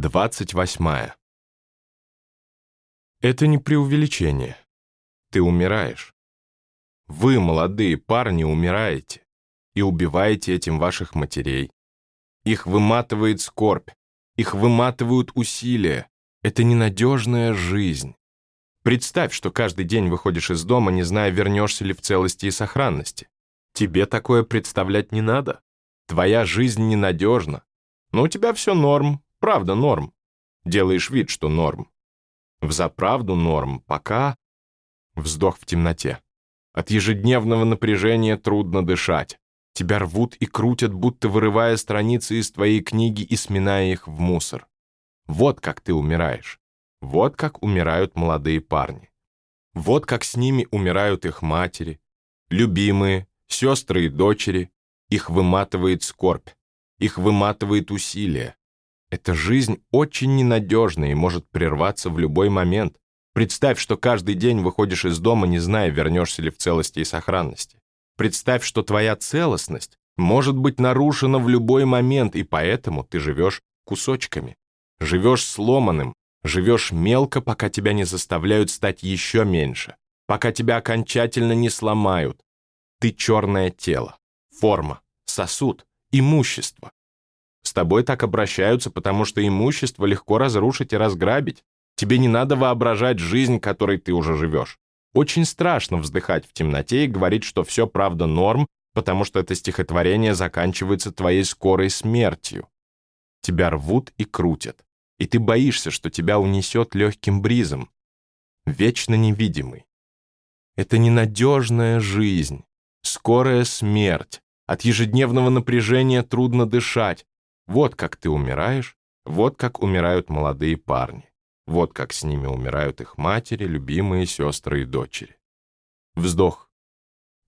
28. Это не преувеличение. Ты умираешь. Вы, молодые парни, умираете и убиваете этим ваших матерей. Их выматывает скорбь, их выматывают усилия. Это ненадежная жизнь. Представь, что каждый день выходишь из дома, не зная, вернешься ли в целости и сохранности. Тебе такое представлять не надо. Твоя жизнь ненадежна. Но у тебя все норм, правда норм. Делаешь вид, что норм. Взаправду норм, пока... Вздох в темноте. От ежедневного напряжения трудно дышать. Тебя рвут и крутят, будто вырывая страницы из твоей книги и сминая их в мусор. Вот как ты умираешь. Вот как умирают молодые парни. Вот как с ними умирают их матери, любимые, сестры и дочери. Их выматывает скорбь, их выматывает усилие. Эта жизнь очень ненадежна и может прерваться в любой момент. Представь, что каждый день выходишь из дома, не зная, вернешься ли в целости и сохранности. Представь, что твоя целостность может быть нарушена в любой момент, и поэтому ты живешь кусочками. Живешь сломанным, живешь мелко, пока тебя не заставляют стать еще меньше, пока тебя окончательно не сломают. Ты черное тело, форма, сосуд, имущество. Тобой так обращаются, потому что имущество легко разрушить и разграбить. Тебе не надо воображать жизнь, которой ты уже живешь. Очень страшно вздыхать в темноте и говорить, что все правда норм, потому что это стихотворение заканчивается твоей скорой смертью. Тебя рвут и крутят, и ты боишься, что тебя унесет легким бризом. Вечно невидимый. Это ненадежная жизнь, скорая смерть. От ежедневного напряжения трудно дышать. Вот как ты умираешь, вот как умирают молодые парни. Вот как с ними умирают их матери, любимые сестры и дочери. Вздох.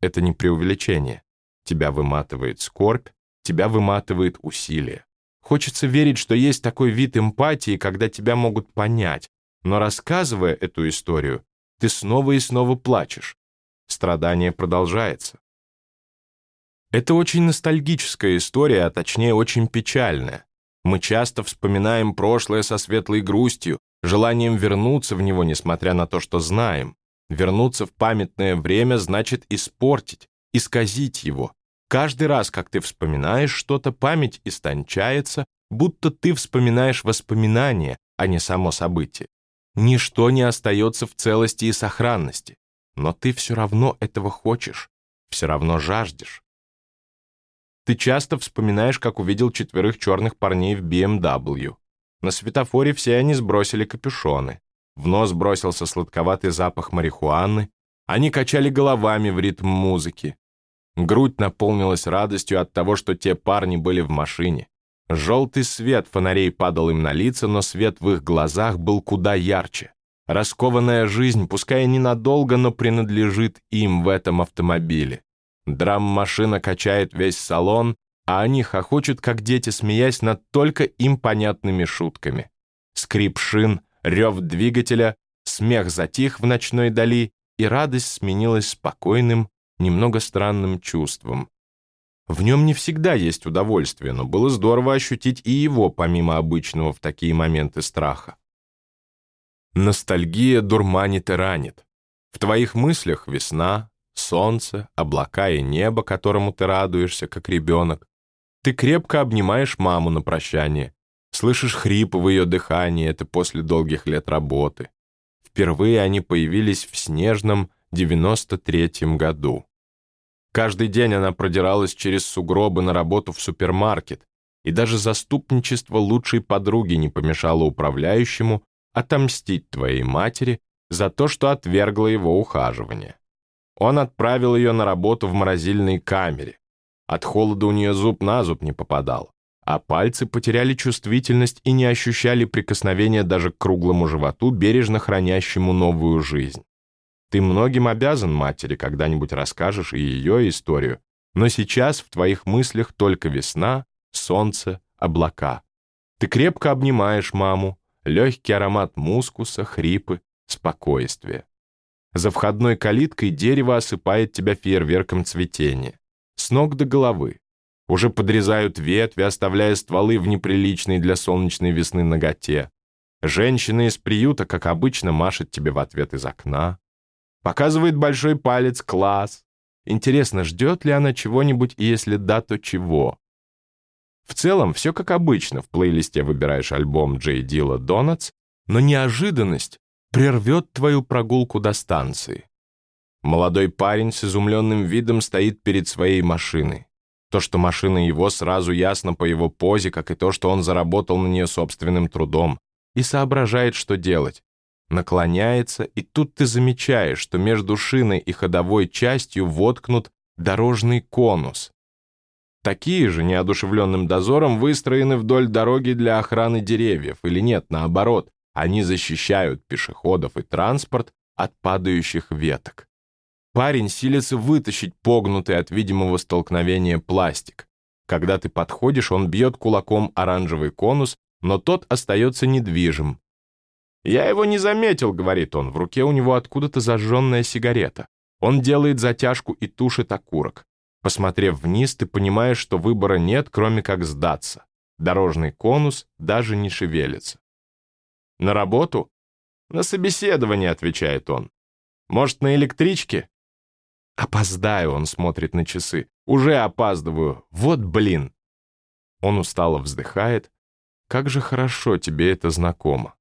Это не преувеличение. Тебя выматывает скорбь, тебя выматывает усилие. Хочется верить, что есть такой вид эмпатии, когда тебя могут понять, но рассказывая эту историю, ты снова и снова плачешь. Страдание продолжается. Это очень ностальгическая история, а точнее очень печальная. Мы часто вспоминаем прошлое со светлой грустью, желанием вернуться в него, несмотря на то, что знаем. Вернуться в памятное время значит испортить, исказить его. Каждый раз, как ты вспоминаешь что-то, память истончается, будто ты вспоминаешь воспоминания, а не само событие. Ничто не остается в целости и сохранности, но ты все равно этого хочешь, все равно жаждешь. Ты часто вспоминаешь, как увидел четверых черных парней в BMW. На светофоре все они сбросили капюшоны. В нос бросился сладковатый запах марихуаны. Они качали головами в ритм музыки. Грудь наполнилась радостью от того, что те парни были в машине. Желтый свет фонарей падал им на лица, но свет в их глазах был куда ярче. Раскованная жизнь, пускай ненадолго, но принадлежит им в этом автомобиле. Драм-машина качает весь салон, а они хохочут, как дети, смеясь над только им понятными шутками. Скрип шин, рев двигателя, смех затих в ночной дали, и радость сменилась спокойным, немного странным чувством. В нем не всегда есть удовольствие, но было здорово ощутить и его, помимо обычного в такие моменты страха. Ностальгия дурманит и ранит. В твоих мыслях весна, солнце, облака и небо, которому ты радуешься, как ребенок. Ты крепко обнимаешь маму на прощание. Слышишь хрип в ее дыхании, это после долгих лет работы. Впервые они появились в снежном 93-м году. Каждый день она продиралась через сугробы на работу в супермаркет, и даже заступничество лучшей подруги не помешало управляющему отомстить твоей матери за то, что отвергла его ухаживание. Он отправил ее на работу в морозильной камере. От холода у нее зуб на зуб не попадал, а пальцы потеряли чувствительность и не ощущали прикосновения даже к круглому животу, бережно хранящему новую жизнь. Ты многим обязан матери, когда-нибудь расскажешь и ее историю, но сейчас в твоих мыслях только весна, солнце, облака. Ты крепко обнимаешь маму, легкий аромат мускуса, хрипы, спокойствие. За входной калиткой дерево осыпает тебя фейерверком цветения. С ног до головы. Уже подрезают ветви, оставляя стволы в неприличной для солнечной весны ноготе. Женщина из приюта, как обычно, машет тебе в ответ из окна. Показывает большой палец класс. Интересно, ждет ли она чего-нибудь, и если да, то чего? В целом, все как обычно. В плейлисте выбираешь альбом Джей Дила «Донатс», но неожиданность прервет твою прогулку до станции. Молодой парень с изумленным видом стоит перед своей машиной. То, что машина его, сразу ясно по его позе, как и то, что он заработал на нее собственным трудом, и соображает, что делать. Наклоняется, и тут ты замечаешь, что между шиной и ходовой частью воткнут дорожный конус. Такие же неодушевленным дозором выстроены вдоль дороги для охраны деревьев, или нет, наоборот, они защищают пешеходов и транспорт от падающих веток. Парень силится вытащить погнутый от видимого столкновения пластик. Когда ты подходишь, он бьет кулаком оранжевый конус, но тот остается недвижим. «Я его не заметил», — говорит он, в руке у него откуда-то зажженная сигарета. Он делает затяжку и тушит окурок. Посмотрев вниз, ты понимаешь, что выбора нет, кроме как сдаться. Дорожный конус даже не шевелится. На работу? На собеседование, отвечает он. Может, на электричке? Опоздаю, он смотрит на часы. Уже опаздываю. Вот блин. Он устало вздыхает. Как же хорошо тебе это знакомо.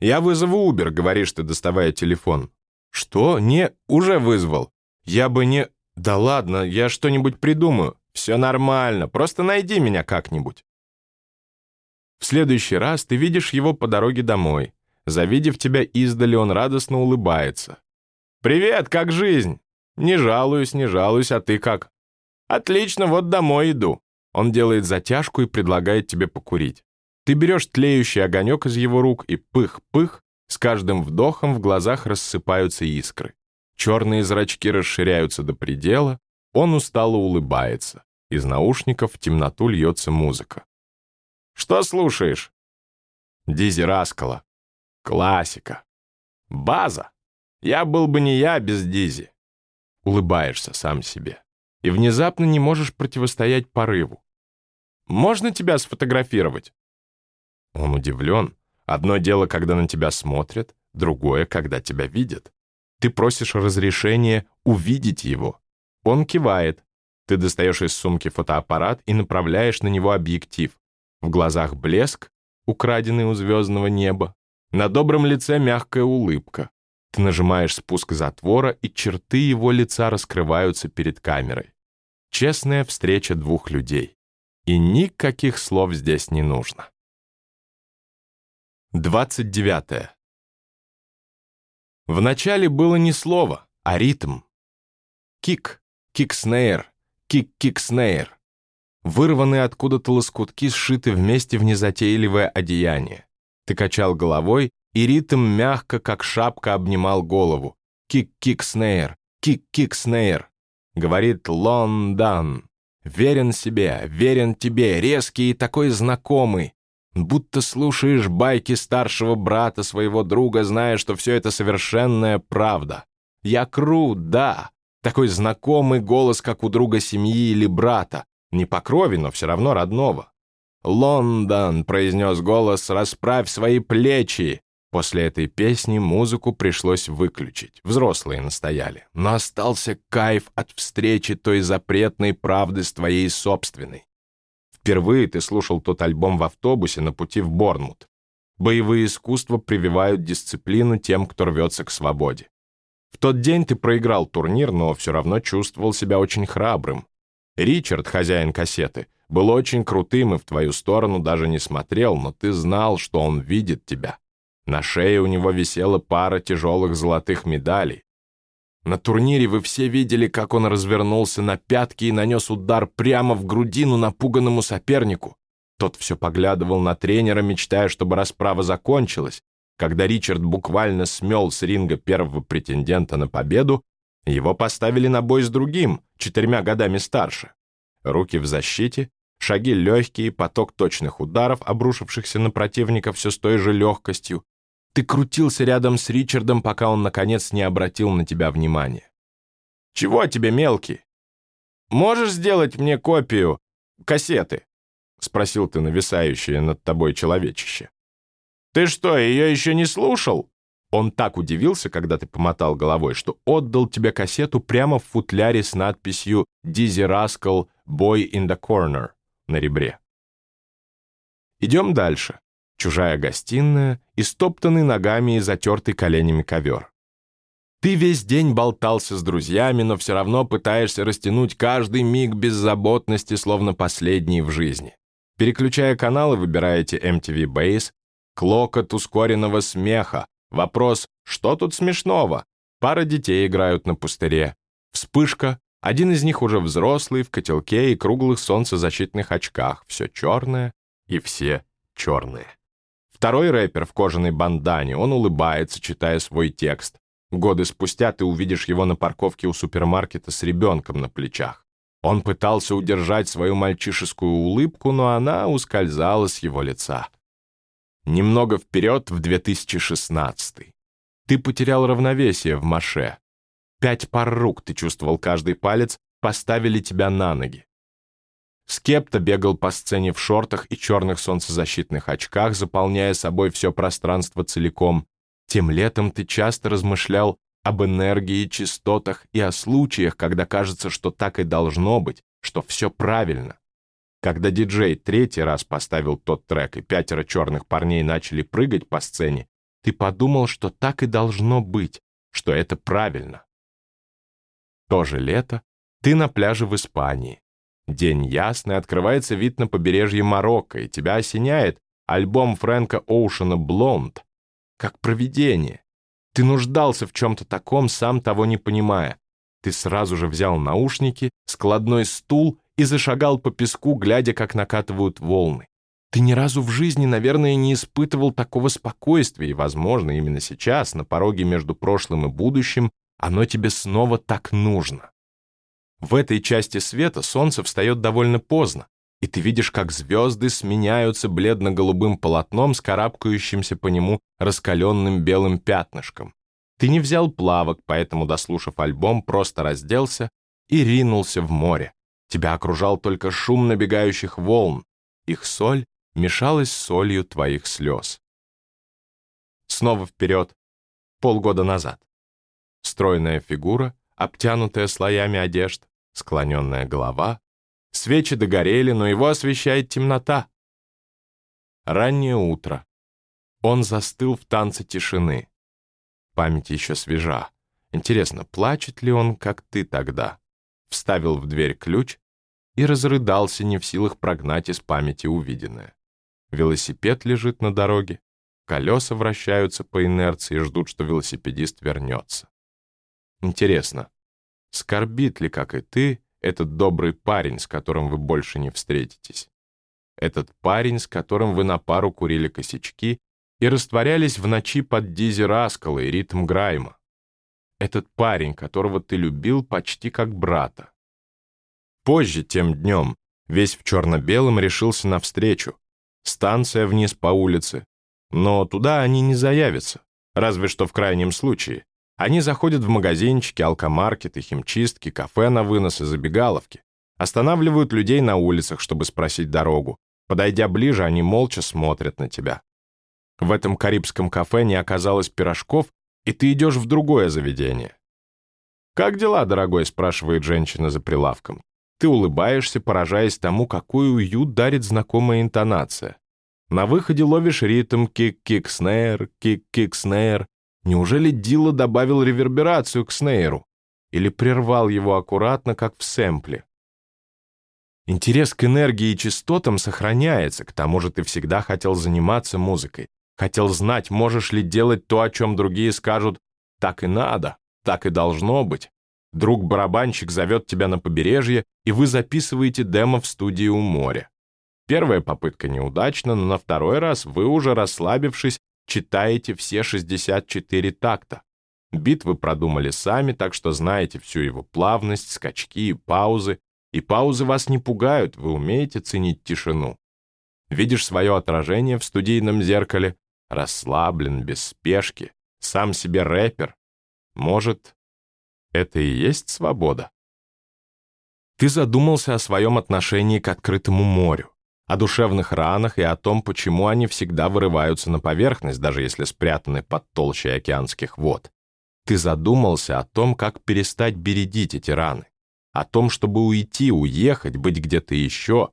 Я вызову Убер, говоришь ты, доставая телефон. Что? Не, уже вызвал. Я бы не... Да ладно, я что-нибудь придумаю. Все нормально, просто найди меня как-нибудь. В следующий раз ты видишь его по дороге домой. Завидев тебя издали, он радостно улыбается. «Привет, как жизнь?» «Не жалуюсь, не жалуюсь, а ты как?» «Отлично, вот домой иду». Он делает затяжку и предлагает тебе покурить. Ты берешь тлеющий огонек из его рук и пых-пых, с каждым вдохом в глазах рассыпаются искры. Черные зрачки расширяются до предела, он устало улыбается. Из наушников в темноту льется музыка. Что слушаешь? Дизи Раскала. Классика. База. Я был бы не я без Дизи. Улыбаешься сам себе. И внезапно не можешь противостоять порыву. Можно тебя сфотографировать? Он удивлен. Одно дело, когда на тебя смотрят, другое, когда тебя видят. Ты просишь разрешения увидеть его. Он кивает. Ты достаешь из сумки фотоаппарат и направляешь на него объектив. В глазах блеск, украденный у звездного неба. На добром лице мягкая улыбка. Ты нажимаешь спуск затвора, и черты его лица раскрываются перед камерой. Честная встреча двух людей. И никаких слов здесь не нужно. 29. Вначале было не слово, а ритм. Кик, кик-снейр, кик-кик-снейр. Вырванные откуда-то лоскутки сшиты вместе в незатейливое одеяние. Ты качал головой, и ритм мягко, как шапка, обнимал голову. «Кик-кик-снейр! Кик-кик-снейр!» Говорит Лондан. Верен себе, верен тебе, резкий и такой знакомый. Будто слушаешь байки старшего брата своего друга, зная, что все это совершенная правда. Я крут, да. Такой знакомый голос, как у друга семьи или брата. Не по крови, но все равно родного. «Лондон», — произнес голос, — «расправь свои плечи». После этой песни музыку пришлось выключить. Взрослые настояли. Но остался кайф от встречи той запретной правды с твоей собственной. Впервые ты слушал тот альбом в автобусе на пути в Борнмут. Боевые искусства прививают дисциплину тем, кто рвется к свободе. В тот день ты проиграл турнир, но все равно чувствовал себя очень храбрым. Ричард, хозяин кассеты, был очень крутым и в твою сторону даже не смотрел, но ты знал, что он видит тебя. На шее у него висела пара тяжелых золотых медалей. На турнире вы все видели, как он развернулся на пятки и нанес удар прямо в грудину напуганному сопернику. Тот все поглядывал на тренера, мечтая, чтобы расправа закончилась. Когда Ричард буквально смел с ринга первого претендента на победу, его поставили на бой с другим, четырьмя годами старше. Руки в защите, шаги легкие, поток точных ударов, обрушившихся на противника все с той же легкостью. Ты крутился рядом с Ричардом, пока он, наконец, не обратил на тебя внимания. «Чего тебе, мелкий? Можешь сделать мне копию кассеты?» — спросил ты нависающее над тобой человечище. «Ты что, ее еще не слушал?» Он так удивился, когда ты помотал головой, что отдал тебе кассету прямо в футляре с надписью «Дизи Раскал, Boy in the Corner» на ребре. Идем дальше. Чужая гостиная, истоптанный ногами и затертый коленями ковер. Ты весь день болтался с друзьями, но все равно пытаешься растянуть каждый миг беззаботности, словно последний в жизни. Переключая каналы, выбираете MTV Base, клокот ускоренного смеха, вопрос «Что тут смешного?» Пара детей играют на пустыре. Вспышка, один из них уже взрослый, в котелке и круглых солнцезащитных очках, все черное и все черные. Второй рэпер в кожаной бандане, он улыбается, читая свой текст. Годы спустя ты увидишь его на парковке у супермаркета с ребенком на плечах. Он пытался удержать свою мальчишескую улыбку, но она ускользала с его лица. Немного вперед в 2016. Ты потерял равновесие в маше. Пять пар рук, ты чувствовал каждый палец, поставили тебя на ноги. Скепта бегал по сцене в шортах и черных солнцезащитных очках, заполняя собой все пространство целиком. Тем летом ты часто размышлял об энергии, частотах и о случаях, когда кажется, что так и должно быть, что все правильно. Когда диджей третий раз поставил тот трек, и пятеро черных парней начали прыгать по сцене, ты подумал, что так и должно быть, что это правильно. То же лето ты на пляже в Испании. День ясный, открывается вид на побережье Марокко, и тебя осеняет альбом Фрэнка Оушена «Блонд», как провидение. Ты нуждался в чем-то таком, сам того не понимая. Ты сразу же взял наушники, складной стул и зашагал по песку, глядя, как накатывают волны. Ты ни разу в жизни, наверное, не испытывал такого спокойствия, и, возможно, именно сейчас, на пороге между прошлым и будущим, оно тебе снова так нужно. В этой части света солнце встает довольно поздно, и ты видишь, как звезды сменяются бледно-голубым полотном, скарабкающимся по нему раскаленным белым пятнышком. Ты не взял плавок, поэтому, дослушав альбом, просто разделся и ринулся в море. Тебя окружал только шум набегающих волн. Их соль мешалась с солью твоих слез. Снова вперед, полгода назад. Стройная фигура, обтянутая слоями одежд, склоненная голова, Свечи догорели, но его освещает темнота. Раннее утро. Он застыл в танце тишины. Память еще свежа. Интересно, плачет ли он, как ты тогда? Вставил в дверь ключ и разрыдался, не в силах прогнать из памяти увиденное. Велосипед лежит на дороге, колеса вращаются по инерции и ждут, что велосипедист вернется. Интересно, скорбит ли, как и ты, этот добрый парень, с которым вы больше не встретитесь. Этот парень, с которым вы на пару курили косячки и растворялись в ночи под Дизи Раскала и ритм Грайма. Этот парень, которого ты любил почти как брата. Позже, тем днем, весь в черно-белом решился навстречу. Станция вниз по улице. Но туда они не заявятся, разве что в крайнем случае. Они заходят в магазинчики, алкомаркеты, химчистки, кафе на вынос и забегаловки. Останавливают людей на улицах, чтобы спросить дорогу. Подойдя ближе, они молча смотрят на тебя. В этом карибском кафе не оказалось пирожков, и ты идешь в другое заведение. «Как дела, дорогой?» — спрашивает женщина за прилавком. Ты улыбаешься, поражаясь тому, какой уют дарит знакомая интонация. На выходе ловишь ритм кик-кик-снейр, кик-кик-снейр, Неужели Дилла добавил реверберацию к снейру? Или прервал его аккуратно, как в сэмпле? Интерес к энергии и частотам сохраняется, к тому же ты всегда хотел заниматься музыкой. Хотел знать, можешь ли делать то, о чем другие скажут «так и надо», «так и должно быть». Друг-барабанщик зовет тебя на побережье, и вы записываете демо в студии у моря. Первая попытка неудачна, но на второй раз вы, уже расслабившись, читаете все 64 такта. Бит вы продумали сами, так что знаете всю его плавность, скачки и паузы. И паузы вас не пугают, вы умеете ценить тишину. Видишь свое отражение в студийном зеркале, расслаблен, без спешки, сам себе рэпер. Может, это и есть свобода? Ты задумался о своем отношении к открытому морю, о душевных ранах и о том, почему они всегда вырываются на поверхность, даже если спрятаны под толщей океанских вод. Ты задумался о том, как перестать бередить эти раны, о том, чтобы уйти, уехать, быть где-то еще.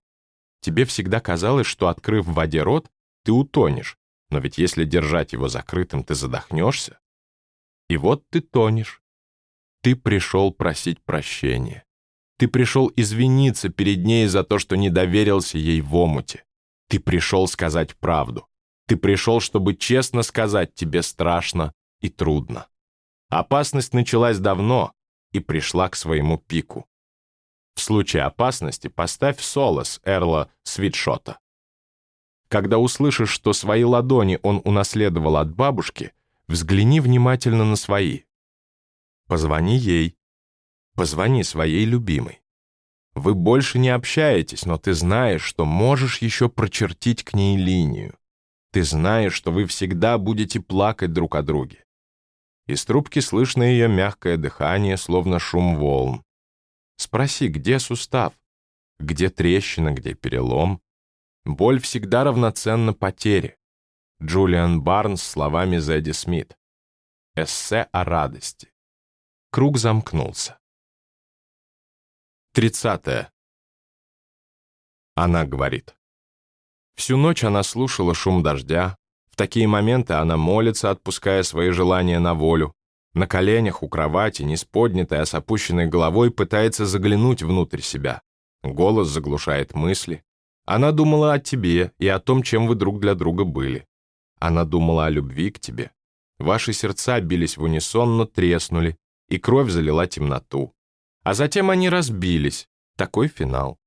Тебе всегда казалось, что, открыв в воде рот, ты утонешь, но ведь если держать его закрытым, ты задохнешься. И вот ты тонешь. Ты пришел просить прощения. Ты пришел извиниться перед ней за то, что не доверился ей в омуте. Ты пришел сказать правду. Ты пришел, чтобы честно сказать, тебе страшно и трудно. Опасность началась давно и пришла к своему пику. В случае опасности поставь солос Эрла Свитшота. Когда услышишь, что свои ладони он унаследовал от бабушки, взгляни внимательно на свои. Позвони ей. Позвони своей любимой. Вы больше не общаетесь, но ты знаешь, что можешь еще прочертить к ней линию. Ты знаешь, что вы всегда будете плакать друг о друге. Из трубки слышно ее мягкое дыхание, словно шум волн. Спроси, где сустав? Где трещина, где перелом? Боль всегда равноценна потере. Джулиан Барнс словами Зэдди Смит. Эссе о радости. Круг замкнулся. Тридцатое. Она говорит. Всю ночь она слушала шум дождя. В такие моменты она молится, отпуская свои желания на волю. На коленях у кровати, не с поднятой, а с опущенной головой, пытается заглянуть внутрь себя. Голос заглушает мысли. Она думала о тебе и о том, чем вы друг для друга были. Она думала о любви к тебе. Ваши сердца бились в унисон, но треснули, и кровь залила темноту. А затем они разбились. Такой финал.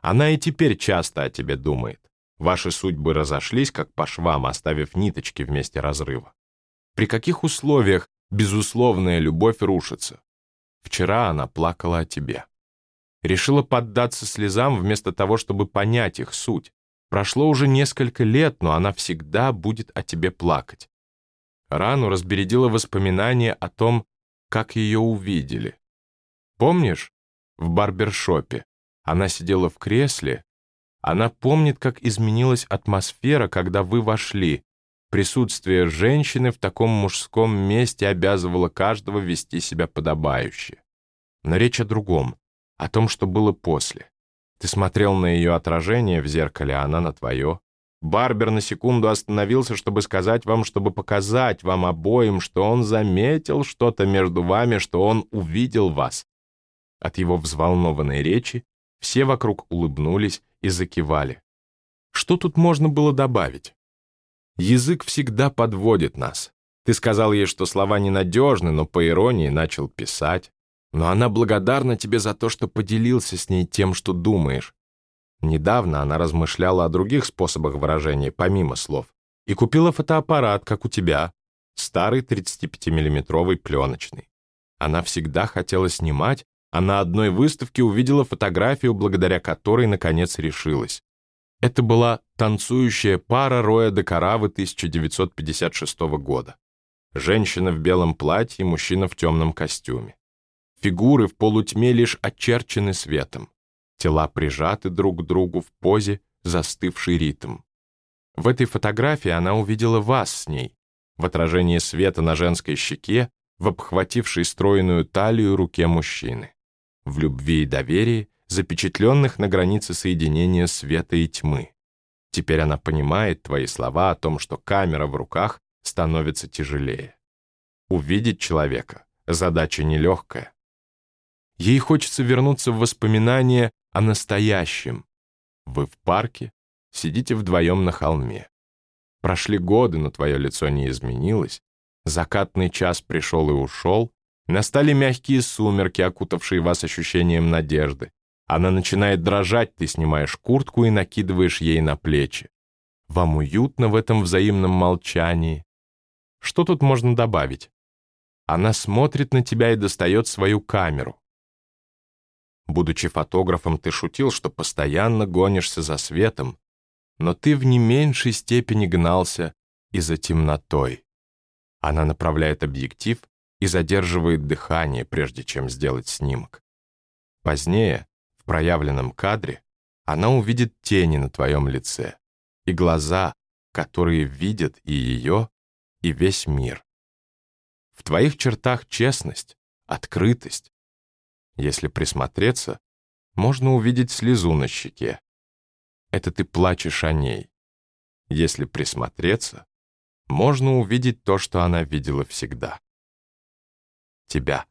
Она и теперь часто о тебе думает. Ваши судьбы разошлись, как по швам, оставив ниточки вместе разрыва. При каких условиях безусловная любовь рушится? Вчера она плакала о тебе. Решила поддаться слезам вместо того, чтобы понять их суть. Прошло уже несколько лет, но она всегда будет о тебе плакать. Рану разбередило воспоминание о том, как ее увидели. Помнишь, в барбершопе она сидела в кресле, она помнит, как изменилась атмосфера, когда вы вошли. Присутствие женщины в таком мужском месте обязывало каждого вести себя подобающе. Но речь о другом о том, что было после. Ты смотрел на ее отражение в зеркале, а она на твое. Барбер на секунду остановился, чтобы сказать вам, чтобы показать вам обоим, что он заметил что-то между вами, что он увидел вас. От его взволнованной речи все вокруг улыбнулись и закивали. Что тут можно было добавить? Язык всегда подводит нас. Ты сказал ей, что слова ненадежны, но по иронии начал писать но она благодарна тебе за то, что поделился с ней тем, что думаешь. Недавно она размышляла о других способах выражения, помимо слов, и купила фотоаппарат, как у тебя, старый 35-миллиметровый пленочный. Она всегда хотела снимать, а на одной выставке увидела фотографию, благодаря которой, наконец, решилась. Это была танцующая пара Роя де Каравы 1956 года. Женщина в белом платье мужчина в темном костюме. Фигуры в полутьме лишь очерчены светом. Тела прижаты друг к другу в позе, застывший ритм. В этой фотографии она увидела вас с ней, в отражении света на женской щеке, в обхватившей стройную талию руке мужчины. В любви и доверии, запечатленных на границе соединения света и тьмы. Теперь она понимает твои слова о том, что камера в руках становится тяжелее. Увидеть человека — задача нелегкая. Ей хочется вернуться в воспоминания о настоящем. Вы в парке, сидите вдвоем на холме. Прошли годы, но твое лицо не изменилось. Закатный час пришел и ушел. Настали мягкие сумерки, окутавшие вас ощущением надежды. Она начинает дрожать, ты снимаешь куртку и накидываешь ей на плечи. Вам уютно в этом взаимном молчании. Что тут можно добавить? Она смотрит на тебя и достает свою камеру. Будучи фотографом, ты шутил, что постоянно гонишься за светом, но ты в не меньшей степени гнался и за темнотой. Она направляет объектив и задерживает дыхание, прежде чем сделать снимок. Позднее, проявленном кадре она увидит тени на твоем лице и глаза, которые видят и ее, и весь мир. В твоих чертах честность, открытость. Если присмотреться, можно увидеть слезу на щеке. Это ты плачешь о ней. Если присмотреться, можно увидеть то, что она видела всегда. Тебя.